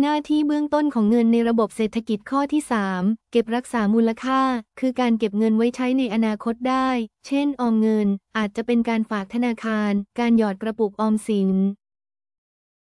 หน้าที่เบื้องต้นของเงินในระบบเศรษฐกิจข้อที่ 3 เก็บรักษามูลค่า คือการเก็บเงินไว้ใช้ในอนาคตได้ เช่น ออมเงิน อาจจะเป็นการฝากธนาคาร การหยอดกระปุกออมสิน